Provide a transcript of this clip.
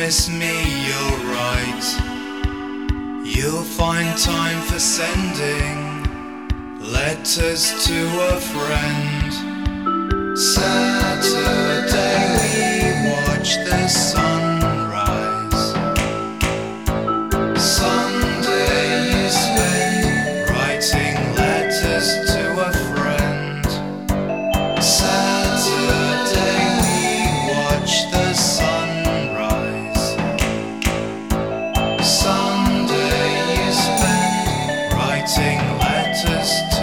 promise me you're right. You'll find time for sending letters to a friend. Saturday, we watch the sunrise. Sunday, you spend writing letters letters